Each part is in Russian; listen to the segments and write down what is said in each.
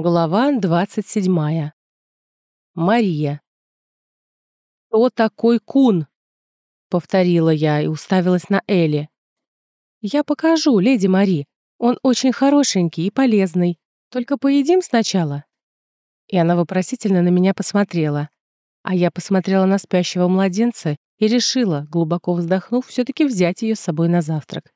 Глава 27. Мария. «Кто такой Кун?» — повторила я и уставилась на Элли. «Я покажу, леди Мари. Он очень хорошенький и полезный. Только поедим сначала». И она вопросительно на меня посмотрела. А я посмотрела на спящего младенца и решила, глубоко вздохнув, все таки взять ее с собой на завтрак.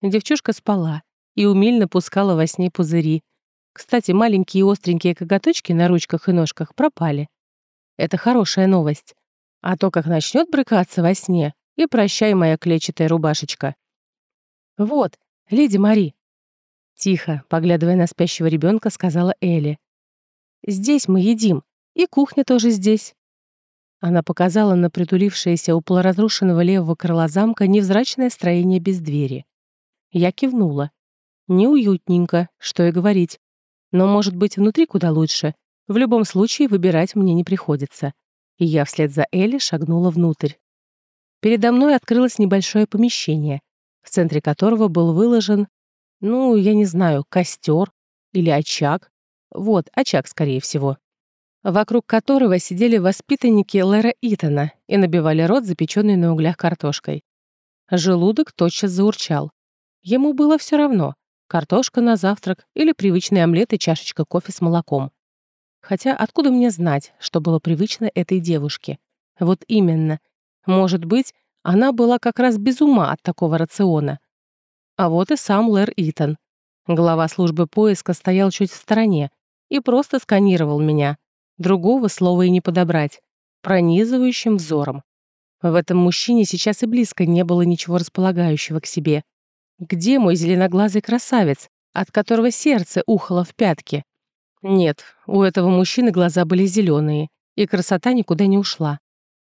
Девчушка спала и умельно пускала во сне пузыри, кстати, маленькие остренькие коготочки на ручках и ножках пропали. Это хорошая новость. А то, как начнет брыкаться во сне, и прощай, моя клетчатая рубашечка. «Вот, леди Мари», — тихо, поглядывая на спящего ребенка, сказала Элли. «Здесь мы едим, и кухня тоже здесь». Она показала на притулившееся у полуразрушенного левого крыла замка невзрачное строение без двери. Я кивнула. Неуютненько, что и говорить. Но, может быть, внутри куда лучше. В любом случае, выбирать мне не приходится. И я вслед за Элли шагнула внутрь. Передо мной открылось небольшое помещение, в центре которого был выложен, ну, я не знаю, костер или очаг. Вот, очаг, скорее всего. Вокруг которого сидели воспитанники Лэра Итана и набивали рот запеченной на углях картошкой. Желудок тотчас заурчал. Ему было все равно картошка на завтрак или привычный омлет и чашечка кофе с молоком. Хотя откуда мне знать, что было привычно этой девушке? Вот именно. Может быть, она была как раз без ума от такого рациона. А вот и сам Лэр Итан. Глава службы поиска стоял чуть в стороне и просто сканировал меня. Другого слова и не подобрать. Пронизывающим взором. В этом мужчине сейчас и близко не было ничего располагающего к себе. Где мой зеленоглазый красавец, от которого сердце ухало в пятки? Нет, у этого мужчины глаза были зеленые, и красота никуда не ушла.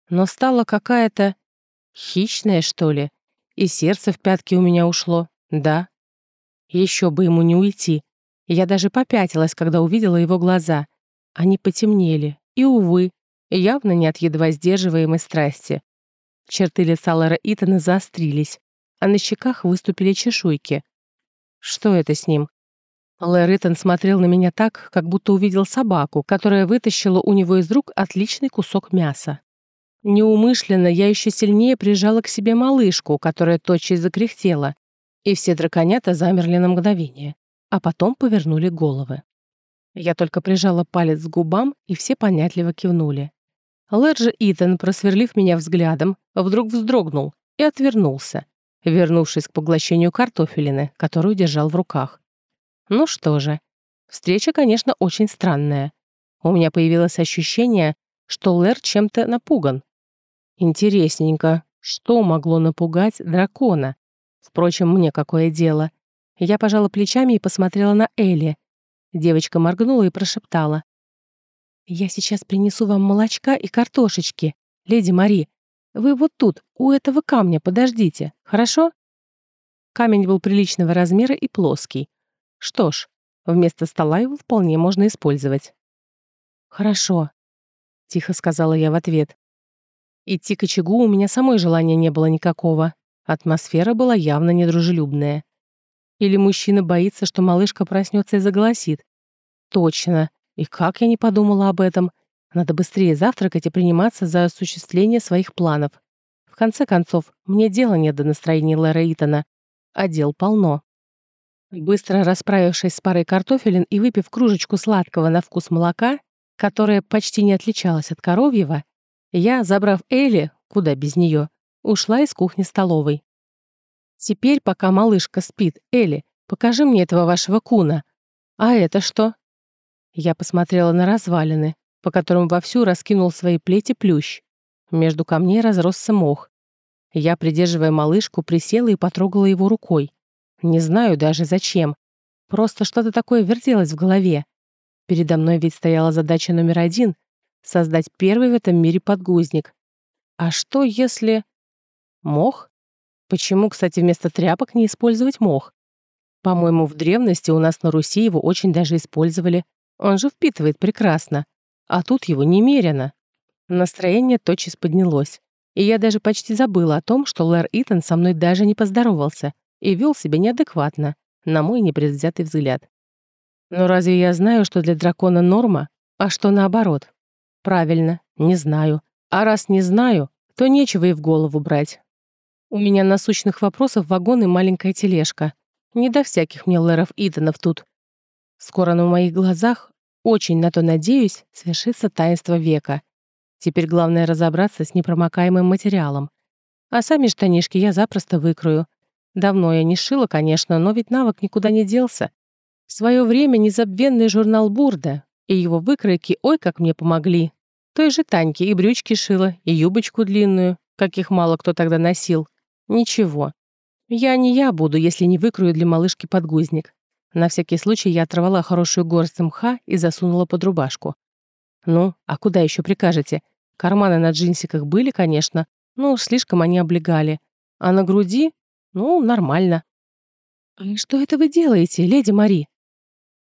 Но стала какая-то хищная, что ли, и сердце в пятки у меня ушло, да. Еще бы ему не уйти. Я даже попятилась, когда увидела его глаза. Они потемнели, и, увы, явно не от едва сдерживаемой страсти. Черты лица Лара Итана заострились, а на щеках выступили чешуйки. Что это с ним? Лэр смотрел на меня так, как будто увидел собаку, которая вытащила у него из рук отличный кусок мяса. Неумышленно я еще сильнее прижала к себе малышку, которая тотчас закряхтела, и все драконята замерли на мгновение, а потом повернули головы. Я только прижала палец к губам, и все понятливо кивнули. Лэр же Итан, просверлив меня взглядом, вдруг вздрогнул и отвернулся, вернувшись к поглощению картофелины, которую держал в руках. Ну что же, встреча, конечно, очень странная. У меня появилось ощущение, что Лэр чем-то напуган. Интересненько, что могло напугать дракона? Впрочем, мне какое дело. Я пожала плечами и посмотрела на Элли. Девочка моргнула и прошептала. «Я сейчас принесу вам молочка и картошечки, леди Мари. Вы вот тут, у этого камня, подождите, хорошо?» Камень был приличного размера и плоский. Что ж, вместо стола его вполне можно использовать. «Хорошо», — тихо сказала я в ответ. Идти к очагу у меня самой желания не было никакого. Атмосфера была явно недружелюбная. Или мужчина боится, что малышка проснется и заголосит. Точно. И как я не подумала об этом. Надо быстрее завтракать и приниматься за осуществление своих планов. В конце концов, мне дела нет до настроения Лэра Итана, а дел полно. Быстро расправившись с парой картофелин и выпив кружечку сладкого на вкус молока, которое почти не отличалось от коровьего, я, забрав Элли, куда без нее, ушла из кухни-столовой. «Теперь, пока малышка спит, Элли, покажи мне этого вашего куна. А это что?» Я посмотрела на развалины, по которым вовсю раскинул свои плети плющ. Между камней разросся мох. Я, придерживая малышку, присела и потрогала его рукой. Не знаю даже зачем. Просто что-то такое вертелось в голове. Передо мной ведь стояла задача номер один — создать первый в этом мире подгузник. А что если... Мох? Почему, кстати, вместо тряпок не использовать мох? По-моему, в древности у нас на Руси его очень даже использовали. Он же впитывает прекрасно а тут его немерено. Настроение тотчас поднялось, и я даже почти забыла о том, что Лэр Итан со мной даже не поздоровался и вел себя неадекватно, на мой непредвзятый взгляд. Но разве я знаю, что для дракона норма, а что наоборот? Правильно, не знаю. А раз не знаю, то нечего и в голову брать. У меня насущных вопросов вагон и маленькая тележка. Не до всяких мне лэров Итанов тут. Скоро на моих глазах, очень на то надеюсь, свершится таинство века. Теперь главное разобраться с непромокаемым материалом. А сами штанишки я запросто выкрою. Давно я не шила, конечно, но ведь навык никуда не делся. В свое время незабвенный журнал «Бурда» и его выкройки ой как мне помогли. Той же Таньке и брючки шила, и юбочку длинную, каких мало кто тогда носил. Ничего. Я не я буду, если не выкрою для малышки подгузник. На всякий случай я оторвала хорошую горсть мха и засунула под рубашку. Ну, а куда еще прикажете? Карманы на джинсиках были, конечно, но слишком они облегали. А на груди? Ну, нормально. «Что это вы делаете, леди Мари?»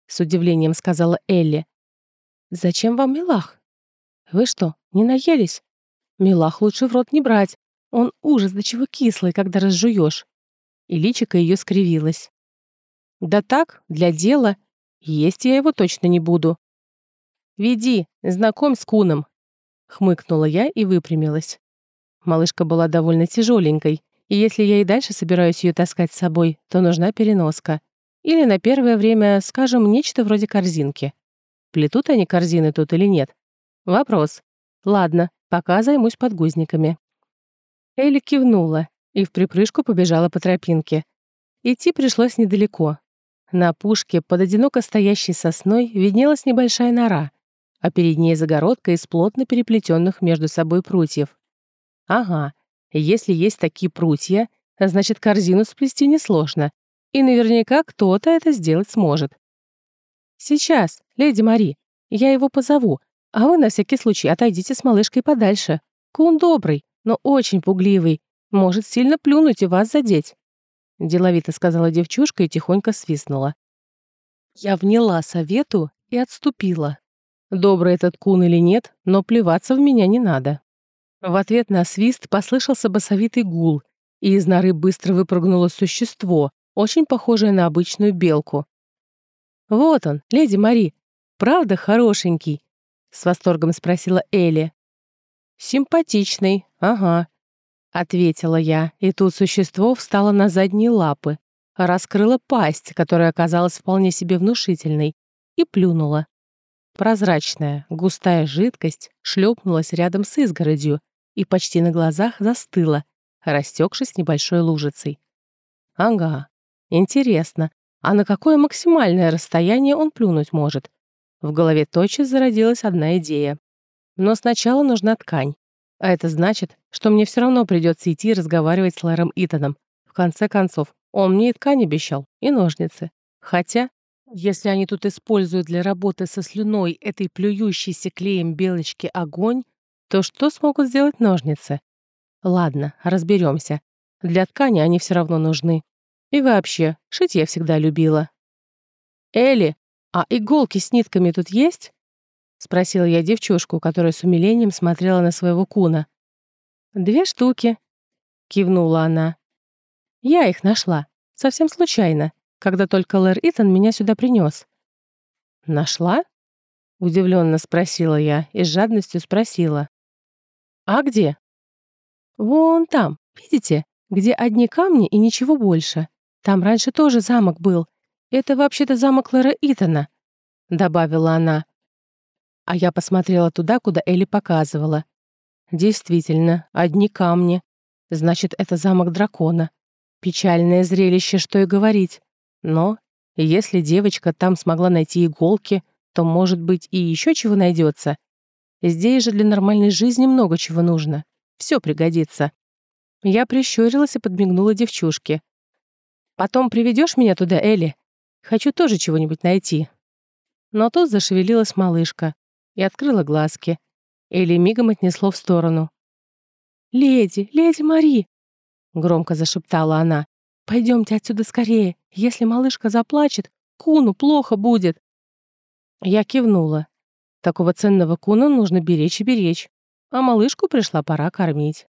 С удивлением сказала Элли. «Зачем вам милах? Вы что, не наелись? Милах лучше в рот не брать. Он ужас до чего кислый, когда разжуешь. И личико ее скривилось. Да так, для дела. Есть я его точно не буду. Веди, знакомь с Куном. Хмыкнула я и выпрямилась. Малышка была довольно тяжеленькой, и если я и дальше собираюсь ее таскать с собой, то нужна переноска. Или на первое время, скажем, нечто вроде корзинки. Плетут они корзины тут или нет? Вопрос. Ладно, пока займусь подгузниками. Элли кивнула и в припрыжку побежала по тропинке. Идти пришлось недалеко. На пушке под одиноко стоящей сосной виднелась небольшая нора, а перед ней загородка из плотно переплетенных между собой прутьев. Ага, если есть такие прутья, значит, корзину сплести несложно, и наверняка кто-то это сделать сможет. «Сейчас, леди Мари, я его позову, а вы на всякий случай отойдите с малышкой подальше. Кун добрый, но очень пугливый, может сильно плюнуть и вас задеть», — деловито сказала девчушка и тихонько свистнула. Я вняла совету и отступила. Добрый этот кун или нет, но плеваться в меня не надо. В ответ на свист послышался басовитый гул, и из норы быстро выпрыгнуло существо, очень похожее на обычную белку. «Вот он, леди Мари, правда хорошенький?» — с восторгом спросила Элли. «Симпатичный, ага», — ответила я, и тут существо встало на задние лапы, раскрыло пасть, которая оказалась вполне себе внушительной, и плюнула. Прозрачная, густая жидкость шлепнулась рядом с изгородью и почти на глазах застыла, растекшись небольшой лужицей. Ага, интересно, а на какое максимальное расстояние он плюнуть может? В голове тотчас зародилась одна идея. Но сначала нужна ткань. А это значит, что мне все равно придется идти разговаривать с Лэром Итаном. В конце концов, он мне и ткань обещал, и ножницы. Хотя, если они тут используют для работы со слюной этой плюющейся клеем белочки огонь, то что смогут сделать ножницы? Ладно, разберемся. Для ткани они все равно нужны. И вообще, шить я всегда любила. «Элли, а иголки с нитками тут есть?» — спросила я девчушку, которая с умилением смотрела на своего куна. «Две штуки», — кивнула она. «Я их нашла. Совсем случайно, когда только Лэр Итан меня сюда принес». «Нашла?» — удивленно спросила я и с жадностью спросила. «А где?» «Вон там, видите, где одни камни и ничего больше. Там раньше тоже замок был. Это вообще-то замок Лэра Итана», — добавила она. А я посмотрела туда, куда Элли показывала. Действительно, одни камни. Значит, это замок дракона. Печальное зрелище, что и говорить. Но если девочка там смогла найти иголки, то, может быть, и еще чего найдется. Здесь же для нормальной жизни много чего нужно. Все пригодится. Я прищурилась и подмигнула девчушке. «Потом приведешь меня туда, Элли? Хочу тоже чего-нибудь найти». Но тут зашевелилась малышка и открыла глазки. Элли мигом отнесло в сторону. «Леди, леди Мари!» — громко зашептала она. «Пойдемте отсюда скорее. Если малышка заплачет, Куну плохо будет». Я кивнула. Такого ценного куна нужно беречь и беречь. А малышку пришла пора кормить.